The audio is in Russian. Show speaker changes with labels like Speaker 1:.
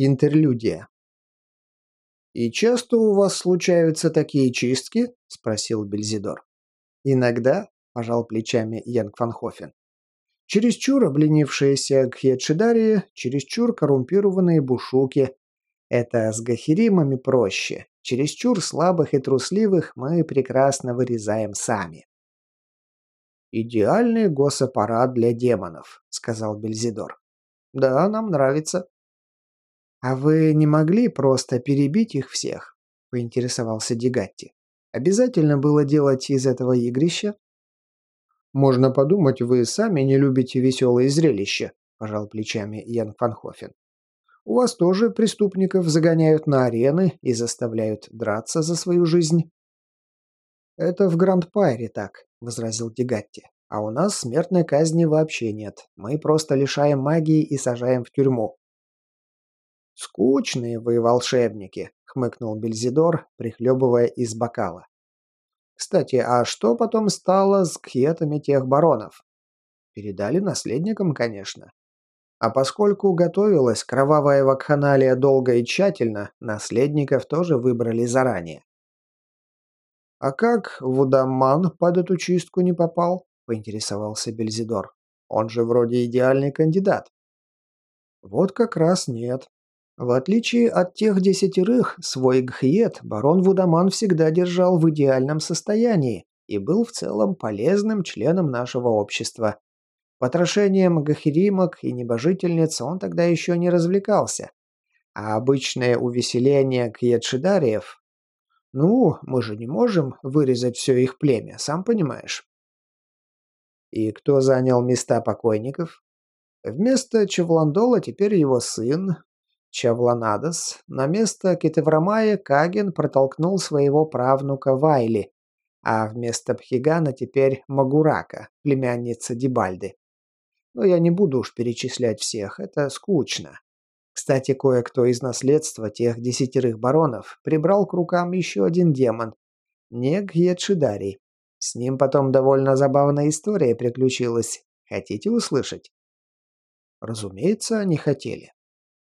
Speaker 1: Интерлюдия. «И часто у вас случаются такие чистки?» – спросил Бельзидор. «Иногда», – пожал плечами Янг Ванхофен. «Чересчур обленившиеся гхедшидарии, чересчур коррумпированные бушуки. Это с гахиримами проще. Чересчур слабых и трусливых мы прекрасно вырезаем сами». «Идеальный госаппарат для демонов», — сказал Бельзидор. «Да, нам нравится». «А вы не могли просто перебить их всех?» — поинтересовался Дегатти. «Обязательно было делать из этого игрища?» «Можно подумать, вы сами не любите веселые зрелища», – пожал плечами Ян Фанхофен. «У вас тоже преступников загоняют на арены и заставляют драться за свою жизнь». «Это в Гранд-Пайре так», – возразил Дегатти. «А у нас смертной казни вообще нет. Мы просто лишаем магии и сажаем в тюрьму. «Скучные вы волшебники», — хмыкнул Бельзидор, прихлебывая из бокала. «Кстати, а что потом стало с кхетами тех баронов?» «Передали наследникам, конечно. А поскольку готовилась кровавая вакханалия долго и тщательно, наследников тоже выбрали заранее». «А как Вудаман под эту чистку не попал?» — поинтересовался Бельзидор. «Он же вроде идеальный кандидат». «Вот как раз нет», в отличие от тех десятерых, свой гхьет барон Вудаман всегда держал в идеальном состоянии и был в целом полезным членом нашего общества. Потрошением гахиримок и небожительниц он тогда еще не развлекался. А обычное увеселение кьетшидариев... Ну, мы же не можем вырезать все их племя, сам понимаешь. И кто занял места покойников? Вместо Чевландола теперь его сын, Чавланадос, на место Китеврамая Каген протолкнул своего правнука Вайли, а вместо Пхигана теперь Магурака, племянница Дибальды. Но я не буду уж перечислять всех, это скучно. Кстати, кое-кто из наследства тех десятерых баронов прибрал к рукам еще один демон – Нег Едшидарий. С ним потом довольно забавная история приключилась. Хотите услышать? Разумеется, они хотели.